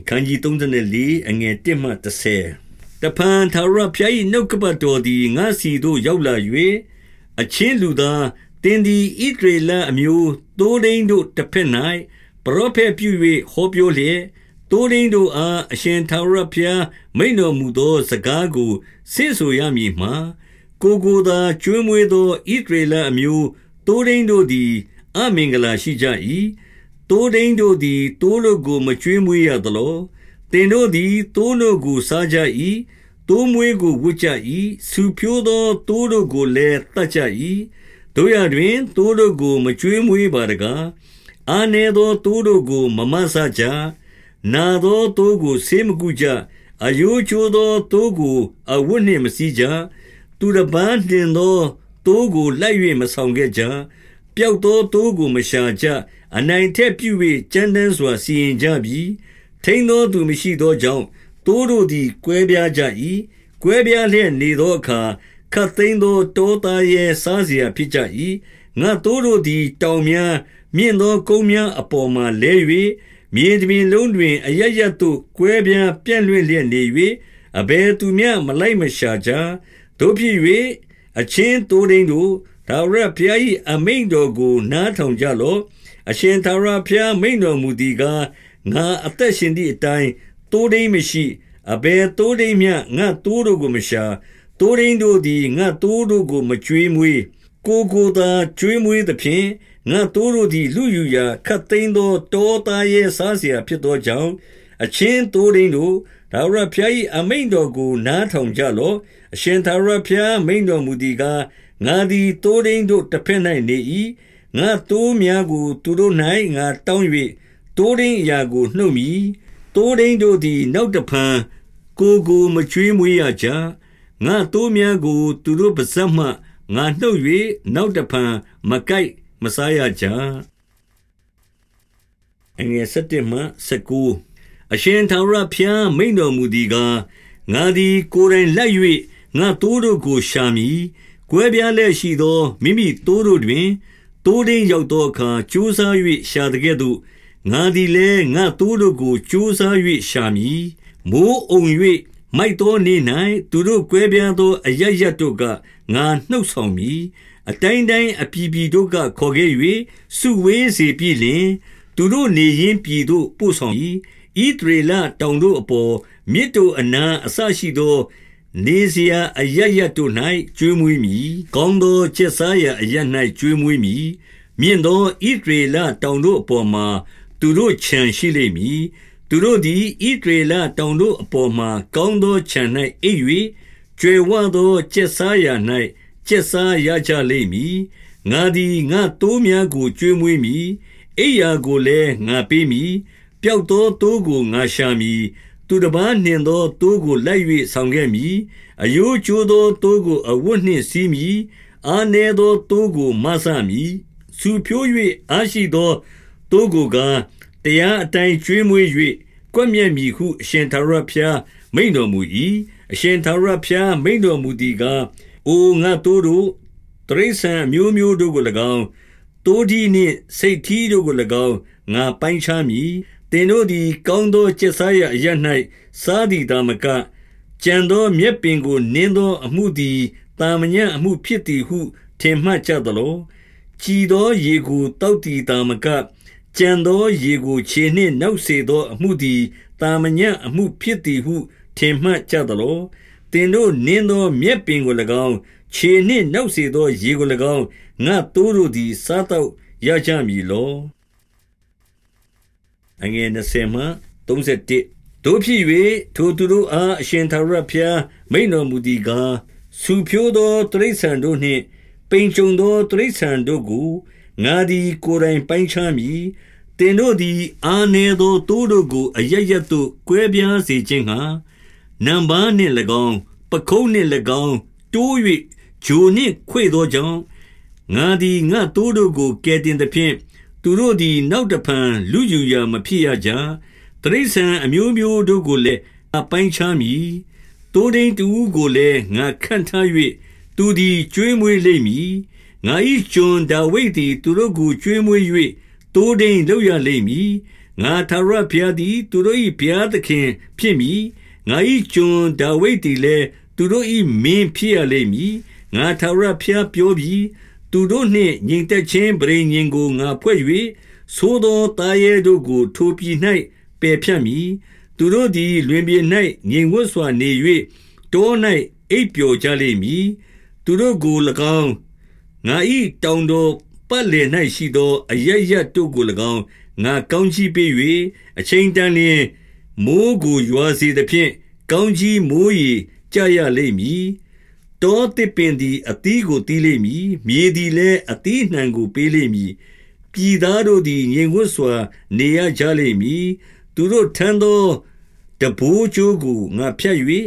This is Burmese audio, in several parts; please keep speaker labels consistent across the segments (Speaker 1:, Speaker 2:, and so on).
Speaker 1: အခန်းကြီး34အငယ်1မှ30တဖန်သာရဖျား၏နှုတ်ကပတ်တော်သည်ငါစီသို့ရောက်လာ၍အချင်းလူသားတင်းသည်ဣဒရေလအမျိုးတိုးဒိန်တို့တစ်ဖက်၌ပရောဖက်ပြု၍ဟောပြောလျက်တိုးဒိန်တို့အားအရှင်သာရဖျားမိန်တော်မူသောစကားကိုဆင့်ဆိုရမည်မှာကိုကိုသာကျွေးမွေးသောဣဒရေလအမျိုးတိုးဒိန်တို့သည်အမင်္ဂလာရှိကြ၏ တိုးဒိန်တို့သည်တိုးလို့ကိုမကျွေးမွေးရသလောတင်တို့သည်တိုးတို့ကိုစားကြ၏တိုးမွေးကိုဝတ်ကြ၏ဆူဖြိုးသောတိုးတို့ကိုလည်းတတ်ကြ၏တို့ရတွင်တိုးတို့ကိုမကျွေးမွေးပါတကားအာနေသောတိုးတို့ကိုမမဆကြနာသောတိုးကိုဆေးမကုကြအယိုးချိုးသောတိုးကိုအဝတ်နှင့်မစည်းကြသူတစ်ပန်းနှင်သောတိုးကိုလိုက်၍မဆောင်ခဲ့ကြပျောက်သောတိုးကိုမရှာကြ အနိုင်ထက်ပြု၍ကြမ်းတမ်းစွာ စီရင်ကြပြီ။ထိန်းသောသူမရှိသောကြောင့်၊သိုးတို့သည် ကွဲပြားကြ၏။ကွဲပြားလျက်နေသောအခါ၊ခပ်သိမ်းသော တောသားရဲစားစရာဖြစ်ကြ၏။ငါ့သိုးတို့သည် တောင်များ၊မြင့်သောကုန်းများအပေါ်မှာလဲ၍၊မြေတပြင်လုံးတွင် အရပ်ရပ်သို့ ကွဲပြားပြန့်လွင့်လျက်နေ၍၊အဘယ်သူမျှ မလိုက်မရှာကြ။သို့ဖြစ်၍၊အချင်းသိုးထိန်းတို့၊ထာဝရဘုရား၏အမိန့်တော်ကို နားထောင်ကြလော့ အရှင်သာရဘုရားမိန်တော်မူသည်ကားငါအသက်ရှင်သည့်အတိုင်းတိုးတိမ်မရှိအဘယ်တိုးတိမ်မျှငါတိုးတို့ကိုမရှာတိုးတိမ်တို့သည်ငါတိုးတို့ကိုမကြွေးမွေးကိုကိုသာကြွေးမွေးသဖြင့်ငါတိုးတို့သည်လူယူရာခတ်သိမ်းသောတောသားရဲ့စားเสียဖြစ်သောကြောင့်အချင်းတိုးတိမ်တို့ဒါဝရဘုရား၏အမိန်တော်ကိုနားထောင်ကြလော့အရှင်သာရဘုရားမိန်တော်မူသည်ကားငါသည်တိုးတိမ်တို့တစ်ဖက်၌နေ၏ ငါတိုးများကို သူတို့၌ငါတောင်း၍တိုးရင်းအရာကိုနှုတ်မိတိုးရင်းတို့သည် နောက်တဖန်ကိုကိုမချွေးမွေးရကြငါတိုးများကို သူတို့ပါဇက်မှငါနှုတ်၍နောက်တဖန်မကိုက်မစားရကြအငယ်7မှ19အရှင်သာရဖျားမိန်တော်မူသည်ကားငါသည်ကိုယ်တိုင်လက်၍ငါတိုးတို့ကိုရှာမည်ကွဲပြားလက်ရှိသောမိမိတိုးတို့တွင် တိုးတင်းရောက်သောအခါကြိုးစား၍ရှာတကဲ့သို့ငါသည်လည်းငါတိုးတို့ကိုကြိုးစား၍ရှာမည်မိုးအုံ၍မိုက်သောနေ့၌သူတို့ကွဲပြားသောအရရတ်တို့ကငါနှုတ်ဆောင်မည်အတိုင်းတိုင်းအပြည်ပြည်တို့ကခေါ်ခဲ့၍စုဝေးစေပြီလင်သူတို့နေရင်းပြည်သို့ပို့ဆောင်၏ဤဒေလတောင်တို့အပေါ်မြစ်တို့အနာအဆရှိသော နေစရာအရရတို့၌ကျွေးမွေးမည်ကောင်းသောချက်စားရာအရ၌ကျွေးမွေးမည်မြင့်သောဣဒရေလတောင်တို့အပေါ်မှာသူတို့ခြံရှိလိမ့်မည်သူတို့သည်ဣဒရေလတောင်တို့အပေါ်မှာကောင်းသောခြံ၌အိပ်၍ကျွေဝသောချက်စားရာ၌ချက်စားရကြလိမ့်မည်ငါသည်ငါတိုးများကိုကျွေးမွေးမည်အိယာကိုလည်းငါပေးမည်ပျောက်သောတိုးကိုငါရှာမည် သူတစ်ပါးနှင်သောတိုးကိုလိုက်၍ဆောင်ခဲ့မည်အယိုးကျိုးသောတိုးကိုအဝတ်နှင့်စီးမည်အာနေသောတိုးကိုမဆမည်စူဖြိုး၍အားရှိသောတိုးကိုကတရားအတိုင်းကျွေးမွေး၍ကွက်မြက်မည်ဟုအရှင်သာရဖျားမိန်တော်မူ၏အရှင်သာရဖျားမိန်တော်မူသည်ကားအိုငါတိုးတို့တရိษံမျိုးမျိုးတို့ကို၎င်းတိုးဒီနှင့်စိတ်ထီးတို့ကို၎င်းငါပိုင်းခြားမည် င်တို့သည် ကောင်းသောကျက်စားရာအရ၌စားသည်သာမကကြံသောမြက်ပင်ကိုနင်းသောအမှုသည်တာမညံအမှုဖြစ်သည်ဟု ထင်မှတ်ကြသလောကြည်သောရေကိုတောက်သည်သာမကကြံသောရေကိုခြေနှင့်နှောက်စေသောအမှုသည်တာမညံအမှုဖြစ်သည်ဟု ထင်မှတ်ကြသလောတင်တို့နင်းသောမြက်ပင်ကို၎င်းခြေနှင့်နှောက်စေသောရေကို၎င်းငါတိုးတို့သည်စားတော့ရကြမည်လော အငယ်20မှ31တို့ဖြစ်၍ထိုသူတို့အားအရှင်သာရဘုရားမိန်တော်မူသည်ကားဆူဖြိုးသောတရိษံတို့နှင့်ပိန်ကြုံသောတရိษံတို့ကိုငါသည်ကိုယ်တိုင်ပိုင်းခြားမည်တင်တို့သည်အာနေသောတိုးတို့ကိုအရရတ်သို့ကွဲပြားစေခြင်းဟာနံပါးနှင့်၎င်းပခုံးနှင့်၎င်းတိုး၍ဂျိုနှင့်ခွေသောကြောင့်ငါသည်ငါတိုးတို့ကိုကယ်တင်သဖြင့် သူတို့သည် နောက်တဖန်လူယူရာမဖြစ်ရကြတရိษံအမျိုးမျိုးတို့ကိုလည်းအပိုင်းချမ်းမည်တိုးတိန်တူကိုလည်းငါခန့်ထား၍သူသည်ကျွေးမွေးလိမ့်မည်ငါ၏ကျွန်ဒါဝိဒ်သည်သူတို့ကိုကျွေးမွေး၍တိုးတိန်လောက်ရလိမ့်မည်ငါထာဝရဘုရားသည်သူတို့၏ဘုရားသခင်ဖြစ်မည်ငါ၏ကျွန်ဒါဝိဒ်သည်လည်းသူတို့၏မင်းဖြစ်ရလိမ့်မည်ငါထာဝရဘုရားပြောပြီး သူတို့နှင့်ညီတက်ခြင်းပရိညင်ကိုငါဖွဲ့၍သို့သောတာရဲတို့ကို ထိုပြည်၌ပယ်ဖြတ်မည်သူတို့သည်လွင်ပြင်၌ငြိမ်ဝတ်စွာနေ၍တော၌အိပ်ပျော်ကြလိမ့်မည်သူတို့ကို၎င်းငါ၏တောင်တော်ပတ်လည်၌ရှိသောအရရတို့ကို၎င်းငါကောင်းချီးပေး၍အချိန်တန်လျင်မိုးကိုရွာစေသဖြင့်ကောင်းကြီးမိုးရီကြရလိမ့်မည် တောတစ်ပင်သည် အသီးကိုတီးလိမ့်မည်မြေသည်လည်း အသီးနှံကိုပေးလိမ့်မည်ပြည်သားတို့သည် ငြိမ်ဝတ်စွာ နေရကြလိမ့်မည်သူတို့ထမ်းသောတဘိုးကျိုးကိုငါဖြတ်၍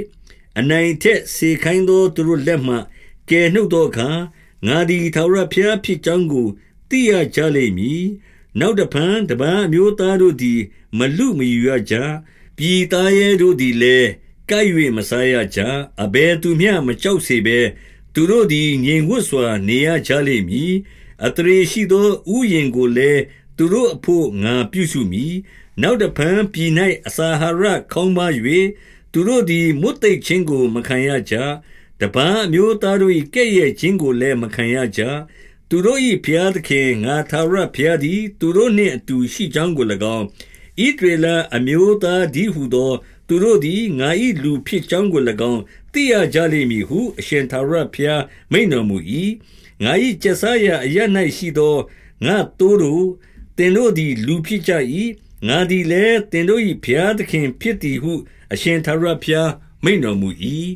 Speaker 1: အနိုင်ထက်စေခိုင်းသောသူတို့လက်မှကယ်နှုတ်သောအခါငါသည်ထာဝရဘုရားဖြစ်ကြောင်းကိုသိရကြလိမ့်မည်နောက်တဖန်တပန်းအမျိုးသားတို့သည် မလူမယူရကြပြည်သားရဲတို့သည်လည်း ကိုက်၍မစားရကြအဘယ်သူမျှမကြောက်စေဘဲသူတို့သည်ငြိမ်ဝတ်စွာနေရကြလိမ့်မည်အတရေရှိသောဥယင်ကိုလည်းသူတို့အဖို့ငါပြုစုမည်နောက်တဖန်ပြည်၌အစာဟာရခေါင်းပါ၍သူတို့သည်မွတ်သိပ်ခြင်းကိုမခံရကြတပန်းအမျိုးသားတို့၏ကဲ့ရဲ့ခြင်းကိုလည်းမခံရကြသူတို့၏ဘုရားသခင်ငါသာရဘုရားသည် သူတို့နှင့်အတူရှိကြောင်းကို၎င်းဣဒရေလအမျိုးသားဒီဟုသော သူတို့သည်ငါ၏လူဖြစ်ကြောင်းကို၎င်းသိရကြလိမ့်မည်ဟု အရှင်သာရဘုရားမိန်တော်မူ၏ငါ၏ကျဆာရာအရ၌ရှိသောငါတိုးတို့တင်တို့သည်လူဖြစ်ကြ၏ငါသည်လည်းတင်တို့၏ဘုရားသခင်ဖြစ်သည်ဟု အရှင်သာရဘုရားမိန်တော်မူ၏